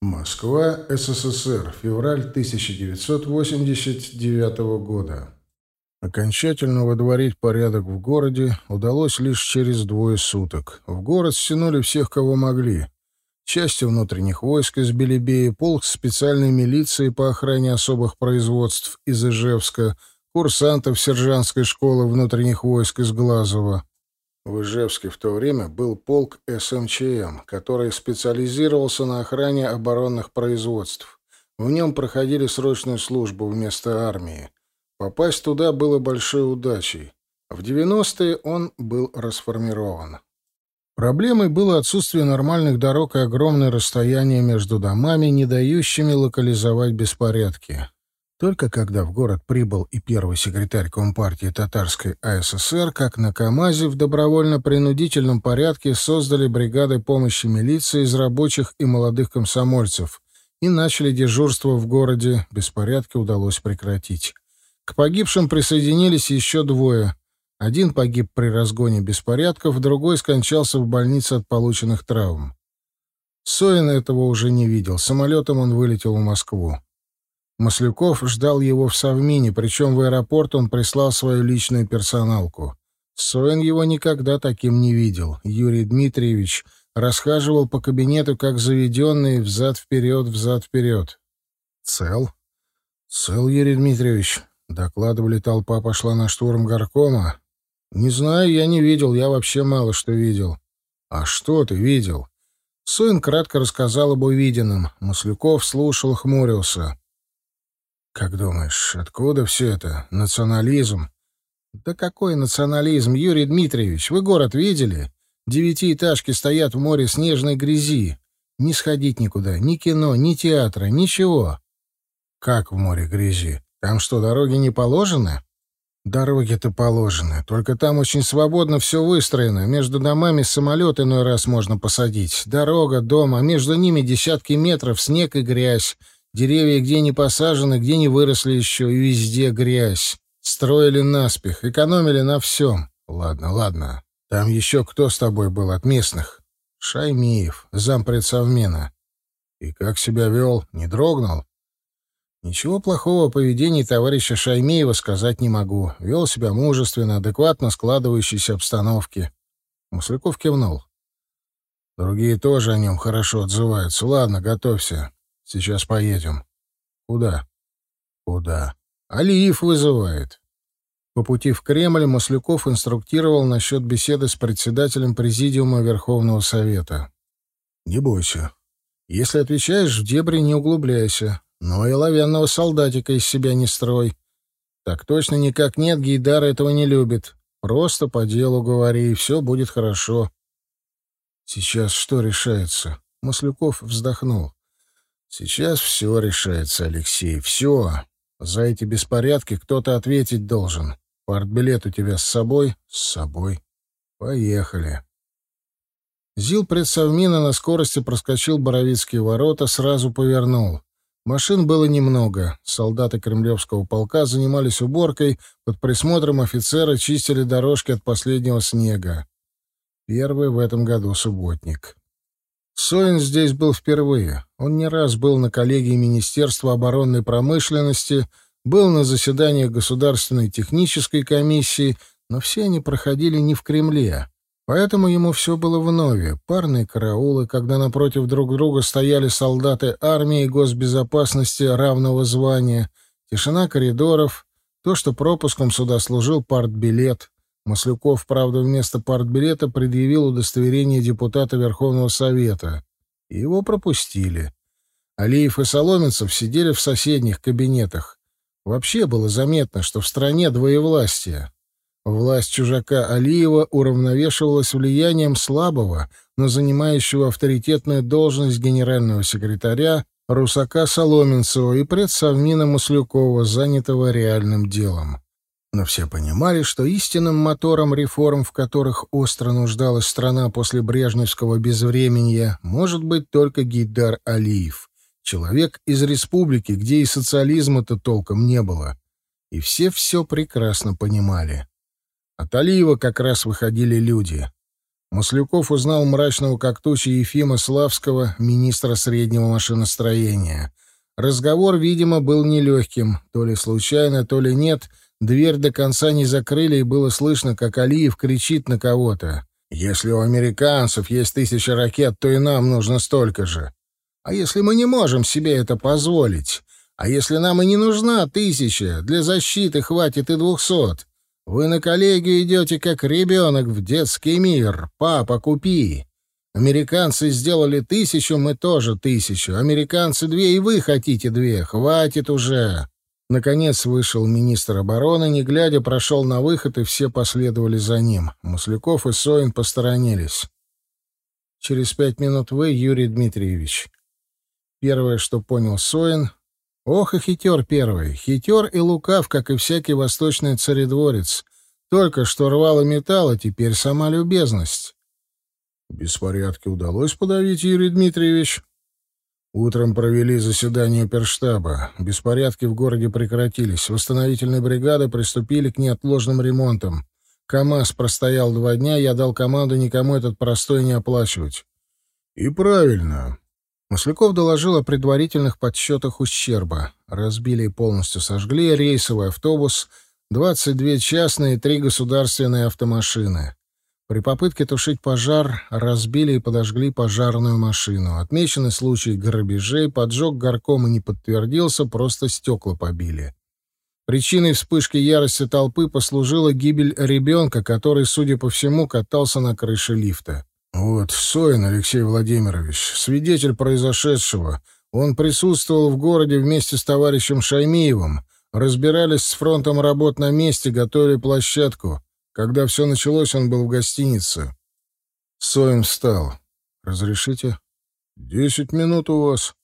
Москва, СССР, февраль 1989 года. Окончательно водворить порядок в городе удалось лишь через двое суток. В город стянули всех, кого могли. Части внутренних войск из Белебея, полк специальной милиции по охране особых производств из Ижевска, курсантов сержантской школы внутренних войск из Глазова. В Ижевске в то время был полк СМЧМ, который специализировался на охране оборонных производств. В нем проходили срочную службу вместо армии. Попасть туда было большой удачей. В 90-е он был расформирован. Проблемой было отсутствие нормальных дорог и огромное расстояние между домами, не дающими локализовать беспорядки. Только когда в город прибыл и первый секретарь Компартии Татарской АССР, как на КАМАЗе в добровольно-принудительном порядке создали бригады помощи милиции из рабочих и молодых комсомольцев и начали дежурство в городе, беспорядки удалось прекратить. К погибшим присоединились еще двое. Один погиб при разгоне беспорядков, другой скончался в больнице от полученных травм. Соин этого уже не видел. Самолетом он вылетел в Москву. Маслюков ждал его в Совмине, причем в аэропорт он прислал свою личную персоналку. Соин его никогда таким не видел. Юрий Дмитриевич расхаживал по кабинету, как заведенный, взад-вперед, взад-вперед. «Цел?» «Цел, Юрий Дмитриевич», — докладывали, толпа пошла на штурм горкома. «Не знаю, я не видел, я вообще мало что видел». «А что ты видел?» Соин кратко рассказал об увиденном. Маслюков слушал, хмурился. «Как думаешь, откуда все это? Национализм?» «Да какой национализм, Юрий Дмитриевич? Вы город видели? Девятиэтажки стоят в море снежной грязи. Не сходить никуда, ни кино, ни театра, ничего». «Как в море грязи? Там что, дороги не положены?» «Дороги-то положены, только там очень свободно все выстроено. Между домами самолет иной раз можно посадить. Дорога, дом, а между ними десятки метров снег и грязь. Деревья где не посажены, где не выросли еще, и везде грязь. Строили наспех, экономили на всем. Ладно, ладно. Там еще кто с тобой был от местных? Шаймиев, зампредсовмена. И как себя вел? Не дрогнул? Ничего плохого о поведении товарища Шаймеева сказать не могу. Вел себя мужественно, адекватно складывающейся обстановке. Масляков кивнул. Другие тоже о нем хорошо отзываются. Ладно, готовься. Сейчас поедем. Куда? Куда? Алиев вызывает. По пути в Кремль Маслюков инструктировал насчет беседы с председателем Президиума Верховного Совета. Не бойся. Если отвечаешь, в дебри не углубляйся. Но и ловянного солдатика из себя не строй. Так точно никак нет, Гейдар этого не любит. Просто по делу говори, и все будет хорошо. Сейчас что решается? Маслюков вздохнул. Сейчас все решается, Алексей, все. За эти беспорядки кто-то ответить должен. Партбилет у тебя с собой? С собой. Поехали. Зил предсовмина на скорости проскочил Боровицкие ворота, сразу повернул. Машин было немного. Солдаты кремлевского полка занимались уборкой, под присмотром офицера чистили дорожки от последнего снега. Первый в этом году субботник. Соин здесь был впервые. Он не раз был на коллегии Министерства оборонной промышленности, был на заседаниях Государственной технической комиссии, но все они проходили не в Кремле. Поэтому ему все было вновь. Парные караулы, когда напротив друг друга стояли солдаты армии и госбезопасности равного звания, тишина коридоров, то, что пропуском сюда служил партбилет, Маслюков, правда, вместо партбилета предъявил удостоверение депутата Верховного Совета. И его пропустили. Алиев и Соломенцев сидели в соседних кабинетах. Вообще было заметно, что в стране двоевластие. Власть чужака Алиева уравновешивалась влиянием слабого, но занимающего авторитетную должность генерального секретаря Русака Соломенцева и предсовмина Маслюкова, занятого реальным делом. Но все понимали, что истинным мотором реформ, в которых остро нуждалась страна после брежневского безвременья, может быть только Гейдар Алиев, человек из республики, где и социализма-то толком не было. И все все прекрасно понимали. От Алиева как раз выходили люди. Маслюков узнал мрачного как Ефима Славского, министра среднего машиностроения. Разговор, видимо, был нелегким. То ли случайно, то ли нет. Дверь до конца не закрыли, и было слышно, как Алиев кричит на кого-то. «Если у американцев есть тысяча ракет, то и нам нужно столько же. А если мы не можем себе это позволить? А если нам и не нужна тысяча, для защиты хватит и двухсот? Вы на коллегию идете, как ребенок, в детский мир. Папа, купи. Американцы сделали тысячу, мы тоже тысячу. Американцы две, и вы хотите две. Хватит уже. Наконец вышел министр обороны, не глядя, прошел на выход, и все последовали за ним. Масляков и Соин посторонились. Через пять минут вы, Юрий Дмитриевич. Первое, что понял Соин, Ох и хитер первый, хитер и лукав, как и всякий восточный царедворец. Только что рвал и металл, а теперь сама любезность. Беспорядки удалось подавить, Юрий Дмитриевич? Утром провели заседание перштаба. Беспорядки в городе прекратились. Восстановительные бригады приступили к неотложным ремонтам. КАМАЗ простоял два дня, я дал команду никому этот простой не оплачивать. И правильно. Масляков доложил о предварительных подсчетах ущерба. Разбили и полностью сожгли рейсовый автобус, 22 частные и 3 государственные автомашины. При попытке тушить пожар разбили и подожгли пожарную машину. Отмечены случаи грабежей, поджог горкома не подтвердился, просто стекла побили. Причиной вспышки ярости толпы послужила гибель ребенка, который, судя по всему, катался на крыше лифта. Вот, Соин Алексей Владимирович, свидетель произошедшего. Он присутствовал в городе вместе с товарищем Шаймиевым. Разбирались с фронтом работ на месте, готовили площадку. Когда все началось, он был в гостинице. Соин встал. «Разрешите?» «Десять минут у вас».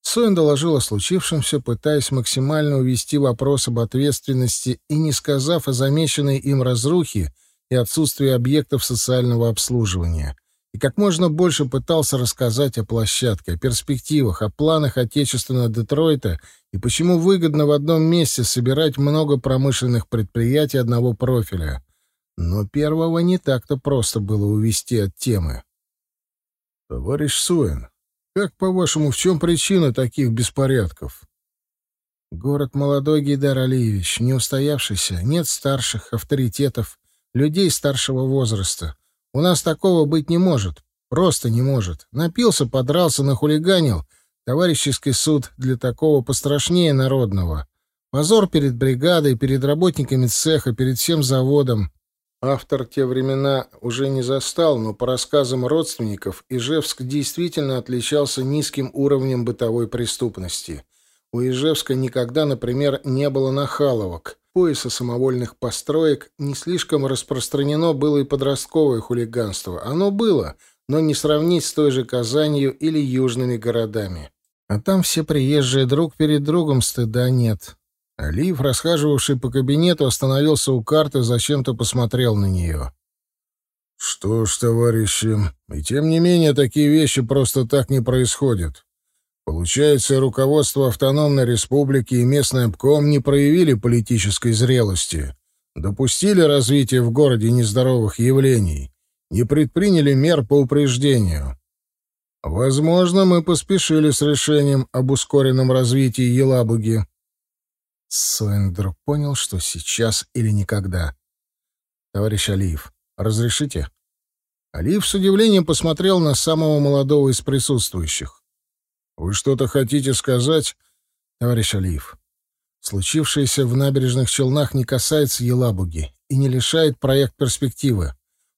Соин доложил о случившемся, пытаясь максимально увести вопрос об ответственности и не сказав о замеченной им разрухе, и отсутствие объектов социального обслуживания. И как можно больше пытался рассказать о площадке, о перспективах, о планах отечественного Детройта и почему выгодно в одном месте собирать много промышленных предприятий одного профиля. Но первого не так-то просто было увести от темы. «Товарищ Суэн, как, по-вашему, в чем причина таких беспорядков?» «Город молодой, Гейдар Алиевич, не устоявшийся, нет старших, авторитетов, людей старшего возраста. У нас такого быть не может. Просто не может. Напился, подрался, нахулиганил. Товарищеский суд для такого пострашнее народного. Позор перед бригадой, перед работниками цеха, перед всем заводом. Автор те времена уже не застал, но по рассказам родственников Ижевск действительно отличался низким уровнем бытовой преступности. У Ижевска никогда, например, не было нахаловок пояса самовольных построек не слишком распространено было и подростковое хулиганство. Оно было, но не сравнить с той же Казанью или южными городами. А там все приезжие друг перед другом стыда нет. Алиев, расхаживавший по кабинету, остановился у карты, зачем-то посмотрел на нее. «Что ж, товарищи, и тем не менее такие вещи просто так не происходят. Получается, руководство автономной республики и местный обком не проявили политической зрелости, допустили развитие в городе нездоровых явлений, не предприняли мер по упреждению. Возможно, мы поспешили с решением об ускоренном развитии Елабуги. Вдруг понял, что сейчас или никогда. «Товарищ Алиев, разрешите?» Алиев с удивлением посмотрел на самого молодого из присутствующих. Вы что-то хотите сказать, товарищ Алиев? Случившееся в набережных Челнах не касается Елабуги и не лишает проект перспективы.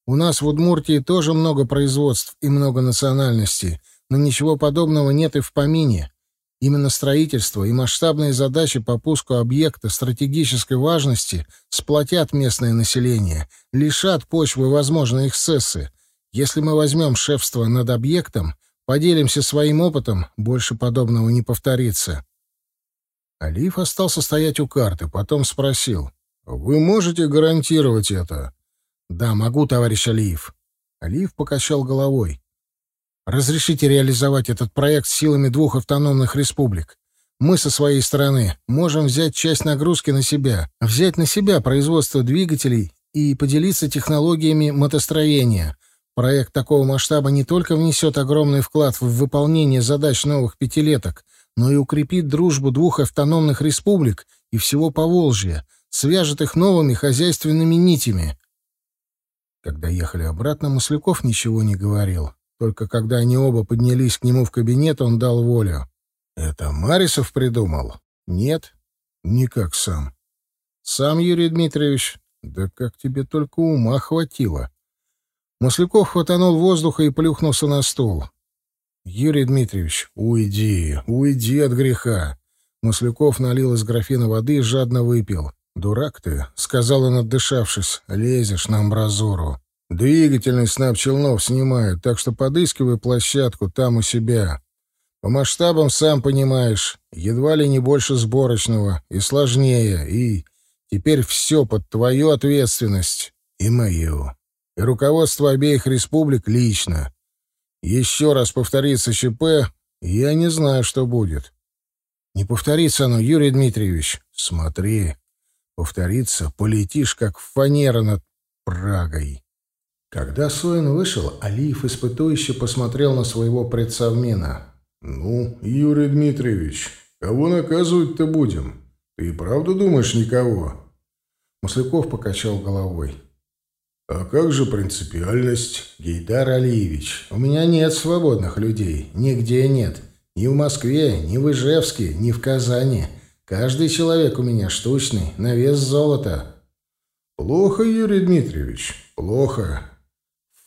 У нас в Удмуртии тоже много производств и много национальностей, но ничего подобного нет и в помине. Именно строительство и масштабные задачи по пуску объекта стратегической важности сплотят местное население, лишат почвы возможные эксцессы. Если мы возьмем шефство над объектом — Поделимся своим опытом, больше подобного не повторится. Алиф остался стоять у карты, потом спросил. «Вы можете гарантировать это?» «Да, могу, товарищ Алиев». Алиев покачал головой. «Разрешите реализовать этот проект силами двух автономных республик. Мы со своей стороны можем взять часть нагрузки на себя, взять на себя производство двигателей и поделиться технологиями мотостроения. Проект такого масштаба не только внесет огромный вклад в выполнение задач новых пятилеток, но и укрепит дружбу двух автономных республик и всего Поволжья, свяжет их новыми хозяйственными нитями. Когда ехали обратно, Масляков ничего не говорил. Только когда они оба поднялись к нему в кабинет, он дал волю. «Это Марисов придумал?» «Нет, никак сам». «Сам, Юрий Дмитриевич?» «Да как тебе только ума хватило?» Масляков хватанул воздуха и плюхнулся на стол. «Юрий Дмитриевич, уйди, уйди от греха!» Масляков налил из графина воды и жадно выпил. «Дурак ты», — сказал он, отдышавшись, — «лезешь на амбразуру. Двигательный снап челнов снимают, так что подыскивай площадку там у себя. По масштабам, сам понимаешь, едва ли не больше сборочного, и сложнее, и теперь все под твою ответственность и мою» и руководство обеих республик лично. Еще раз повторится ЧП, я не знаю, что будет. Не повторится оно, Юрий Дмитриевич. Смотри. Повторится, полетишь, как фанера над Прагой. Когда Соин вышел, Алиев испытующе посмотрел на своего предсовмена. «Ну, Юрий Дмитриевич, кого наказывать-то будем? Ты и правда думаешь никого?» Масляков покачал головой. «А как же принципиальность, Гейдар Алиевич? У меня нет свободных людей. Нигде нет. Ни в Москве, ни в Ижевске, ни в Казани. Каждый человек у меня штучный, на вес золота». «Плохо, Юрий Дмитриевич, плохо».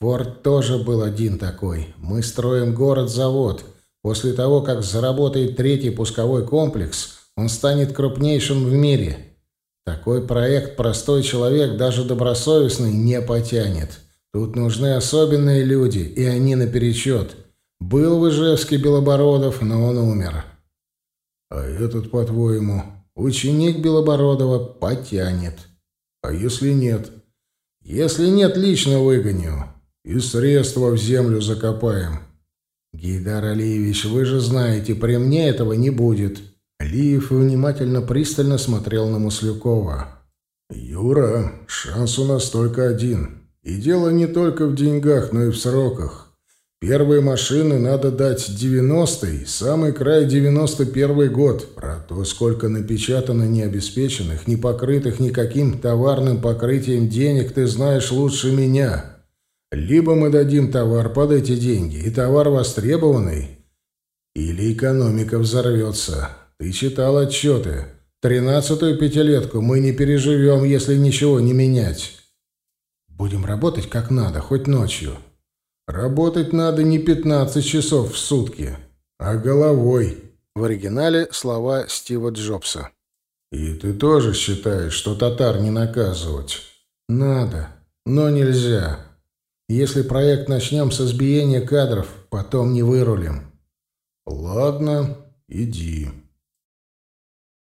Форд тоже был один такой. Мы строим город-завод. После того, как заработает третий пусковой комплекс, он станет крупнейшим в мире. Такой проект простой человек, даже добросовестный, не потянет. Тут нужны особенные люди, и они наперечет. Был в Ижевске Белобородов, но он умер. А этот, по-твоему, ученик Белобородова потянет. А если нет? Если нет, лично выгоню. И средства в землю закопаем. Гейдар Алиевич, вы же знаете, при мне этого не будет. Алиев внимательно пристально смотрел на Маслюкова. «Юра, шанс у нас только один. И дело не только в деньгах, но и в сроках. Первые машины надо дать девяностый, самый край девяносто первый год. Про то, сколько напечатано необеспеченных, не покрытых никаким товарным покрытием денег, ты знаешь лучше меня. Либо мы дадим товар под эти деньги, и товар востребованный, или экономика взорвется». Ты читал отчеты. Тринадцатую пятилетку мы не переживем, если ничего не менять. Будем работать как надо, хоть ночью. Работать надо не пятнадцать часов в сутки, а головой. В оригинале слова Стива Джобса. И ты тоже считаешь, что татар не наказывать? Надо, но нельзя. Если проект начнем с избиения кадров, потом не вырулим. Ладно, иди.